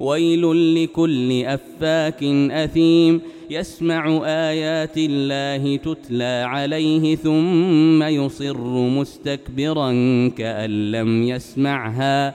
ويل لكل أفاك أثيم. يسمع آيات الله تتلى عليه ثم يصر مستكبرا كأن لم يسمعها.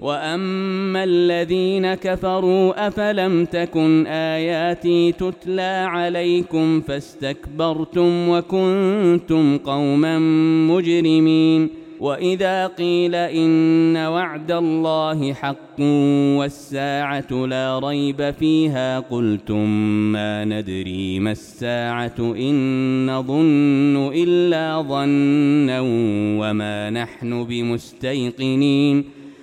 واما الذين كفروا افلم تكن اياتي تتلى عليكم فاستكبرتم وكنتم قوما مجرمين واذا قيل ان وعد الله حق والساعة لا ريب فيها قلتم ما ندري ما الساعة ان نظن الا ظنا وما نحن بمستيقنين